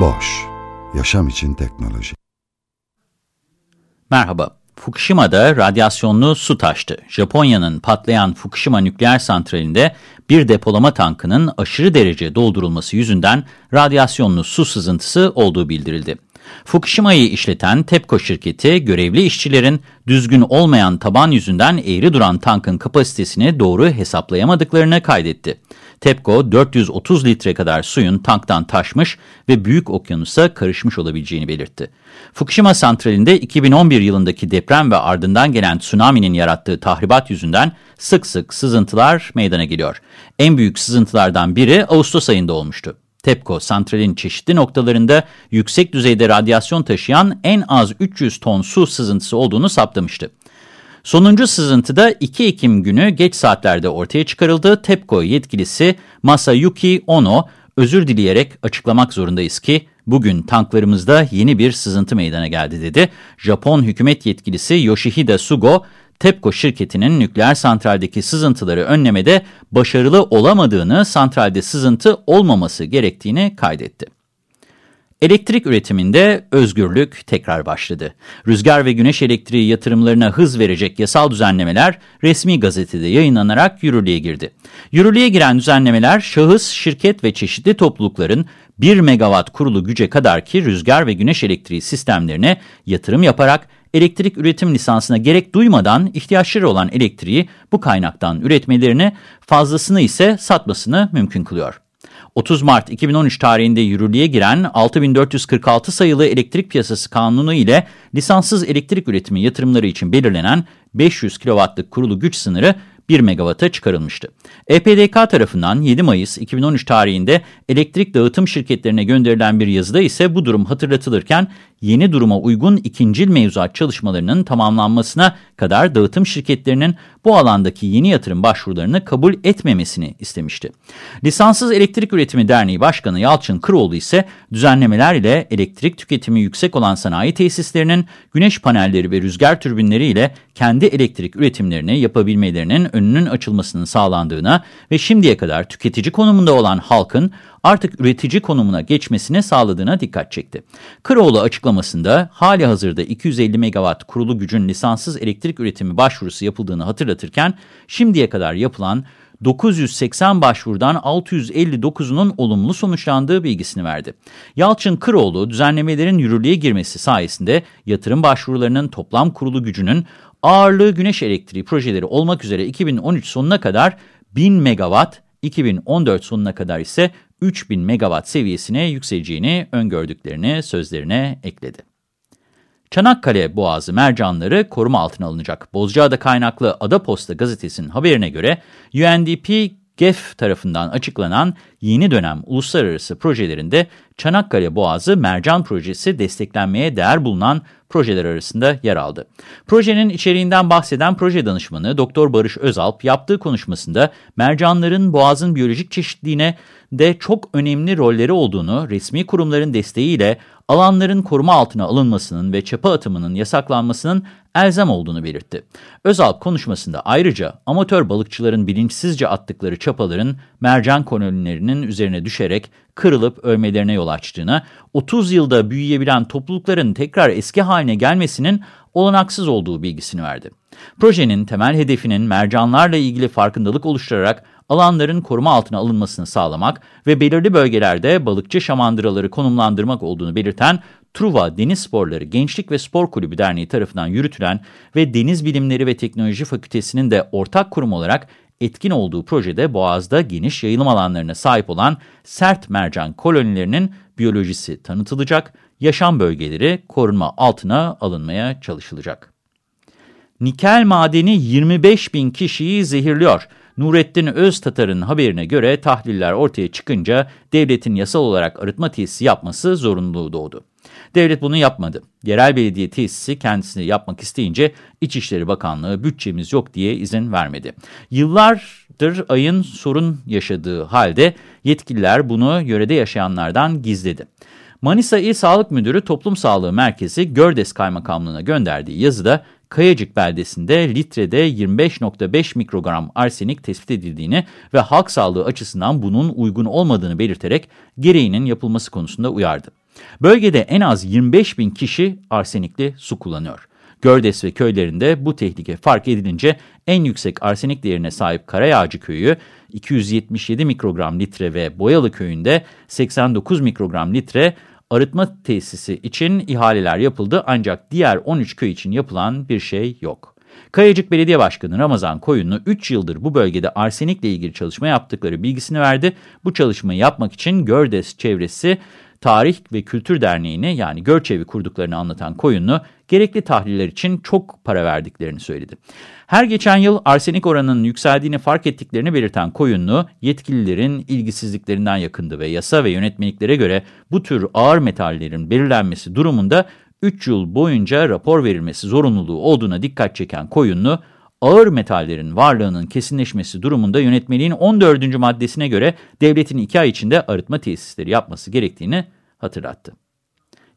Boş, yaşam için teknoloji. Merhaba. Fukushima'da radyasyonlu su taştı. Japonya'nın patlayan Fukushima nükleer santralinde bir depolama tankının aşırı derece doldurulması yüzünden radyasyonlu su sızıntısı olduğu bildirildi. Fukushima'yı işleten TEPCO şirketi görevli işçilerin düzgün olmayan taban yüzünden eğri duran tankın kapasitesini doğru hesaplayamadıklarını kaydetti. TEPCO 430 litre kadar suyun tanktan taşmış ve büyük okyanusa karışmış olabileceğini belirtti. Fukushima santralinde 2011 yılındaki deprem ve ardından gelen tsunami'nin yarattığı tahribat yüzünden sık sık sızıntılar meydana geliyor. En büyük sızıntılardan biri Ağustos ayında olmuştu. TEPCO, santralin çeşitli noktalarında yüksek düzeyde radyasyon taşıyan en az 300 ton su sızıntısı olduğunu saptamıştı. Sonuncu sızıntı da 2 Ekim günü geç saatlerde ortaya çıkarıldı. TEPCO yetkilisi Masayuki Ono özür dileyerek açıklamak zorundayız ki bugün tanklarımızda yeni bir sızıntı meydana geldi dedi. Japon hükümet yetkilisi Yoshihide Sugo, TEPCO şirketinin nükleer santraldeki sızıntıları önlemede başarılı olamadığını, santralde sızıntı olmaması gerektiğini kaydetti. Elektrik üretiminde özgürlük tekrar başladı. Rüzgar ve güneş elektriği yatırımlarına hız verecek yasal düzenlemeler resmi gazetede yayınlanarak yürürlüğe girdi. Yürürlüğe giren düzenlemeler şahıs, şirket ve çeşitli toplulukların 1 megawatt kurulu güce kadar ki rüzgar ve güneş elektriği sistemlerine yatırım yaparak elektrik üretim lisansına gerek duymadan ihtiyaçları olan elektriği bu kaynaktan üretmelerini, fazlasını ise satmasını mümkün kılıyor. 30 Mart 2013 tarihinde yürürlüğe giren 6446 sayılı elektrik piyasası kanunu ile lisanssız elektrik üretimi yatırımları için belirlenen 500 kW'lık kurulu güç sınırı 1 megawata çıkarılmıştı. EPDK tarafından 7 Mayıs 2013 tarihinde elektrik dağıtım şirketlerine gönderilen bir yazıda ise bu durum hatırlatılırken yeni duruma uygun ikincil mevzuat çalışmalarının tamamlanmasına kadar dağıtım şirketlerinin bu alandaki yeni yatırım başvurularını kabul etmemesini istemişti. Lisanssız Elektrik Üretimi Derneği Başkanı Yalçın Kıroğlu ise düzenlemeler ile elektrik tüketimi yüksek olan sanayi tesislerinin güneş panelleri ve rüzgar türbinleri ile kendi elektrik üretimlerini yapabilmelerinin önünün açılmasının sağlandığına ve şimdiye kadar tüketici konumunda olan halkın artık üretici konumuna geçmesine sağladığına dikkat çekti. Kıroğlu açıklamasında hali hazırda 250 megawatt kurulu gücün lisanssız elektrik üretimi başvurusu yapıldığını hatırlatırken şimdiye kadar yapılan 980 başvurudan 659'unun olumlu sonuçlandığı bilgisini verdi. Yalçın Kıroğlu düzenlemelerin yürürlüğe girmesi sayesinde yatırım başvurularının toplam kurulu gücünün ağırlığı güneş elektriği projeleri olmak üzere 2013 sonuna kadar 1000 megawatt, 2014 sonuna kadar ise 3000 megawatt seviyesine yükseleceğini öngördüklerini sözlerine ekledi. Çanakkale Boğazı mercanları koruma altına alınacak. Bozcaada kaynaklı Ada Posta gazetesinin haberine göre UNDP GEF tarafından açıklanan yeni dönem uluslararası projelerinde Çanakkale Boğazı Mercan Projesi desteklenmeye değer bulunan projeler arasında yer aldı. Projenin içeriğinden bahseden proje danışmanı Doktor Barış Özalp yaptığı konuşmasında mercanların boğazın biyolojik çeşitliliğine de çok önemli rolleri olduğunu, resmi kurumların desteğiyle alanların koruma altına alınmasının ve çapa atımının yasaklanmasının elzem olduğunu belirtti. Özalp konuşmasında ayrıca amatör balıkçıların bilinçsizce attıkları çapaların mercan kolonilerinin üzerine düşerek kırılıp ölmelerine yol açtığını, 30 yılda büyüyebilen toplulukların tekrar eski haline gelmesinin olanaksız olduğu bilgisini verdi. Projenin temel hedefinin mercanlarla ilgili farkındalık oluşturarak alanların koruma altına alınmasını sağlamak ve belirli bölgelerde balıkçı şamandıraları konumlandırmak olduğunu belirten Truva Deniz Sporları Gençlik ve Spor Kulübü Derneği tarafından yürütülen ve Deniz Bilimleri ve Teknoloji Fakültesi'nin de ortak kurum olarak etkin olduğu projede Boğaz'da geniş yayılım alanlarına sahip olan sert mercan kolonilerinin biyolojisi tanıtılacak, yaşam bölgeleri korunma altına alınmaya çalışılacak. Nikel madeni 25 bin kişiyi zehirliyor. Nurettin Öztatar'ın haberine göre tahliller ortaya çıkınca devletin yasal olarak arıtma tesisi yapması zorunluluğu doğdu. Devlet bunu yapmadı. Yerel belediye tesisi kendisini yapmak isteyince İçişleri Bakanlığı bütçemiz yok diye izin vermedi. Yıllardır ayın sorun yaşadığı halde yetkililer bunu yörede yaşayanlardan gizledi. Manisa İl Sağlık Müdürü Toplum Sağlığı Merkezi Gördes Kaymakamlığı'na gönderdiği yazıda Kayacık beldesinde litrede 25.5 mikrogram arsenik tespit edildiğini ve halk sağlığı açısından bunun uygun olmadığını belirterek gereğinin yapılması konusunda uyardı. Bölgede en az 25 bin kişi arsenikli su kullanıyor. Gördes ve köylerinde bu tehlike fark edilince en yüksek arsenik değerine sahip Karayağcı köyü 277 mikrogram litre ve Boyalı köyünde 89 mikrogram litre arıtma tesisi için ihaleler yapıldı ancak diğer 13 köy için yapılan bir şey yok. Kayacık Belediye Başkanı Ramazan Koyunlu 3 yıldır bu bölgede arsenikle ilgili çalışma yaptıkları bilgisini verdi. Bu çalışmayı yapmak için Gördes çevresi Tarih ve Kültür Derneği'ne yani Görçevi kurduklarını anlatan Koyunlu, gerekli tahliller için çok para verdiklerini söyledi. Her geçen yıl arsenik oranının yükseldiğini fark ettiklerini belirten Koyunlu, yetkililerin ilgisizliklerinden yakındı ve yasa ve yönetmeliklere göre bu tür ağır metallerin belirlenmesi durumunda 3 yıl boyunca rapor verilmesi zorunluluğu olduğuna dikkat çeken Koyunlu, ağır metallerin varlığının kesinleşmesi durumunda yönetmeliğin 14. maddesine göre devletin 2 ay içinde arıtma tesisleri yapması gerektiğini hatırlattı.